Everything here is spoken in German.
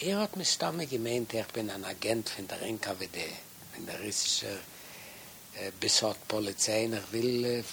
Er hat mich damit gemeint, ich bin ein Agent von der NKWD, von der russischen äh, Polizei. Ich will äh,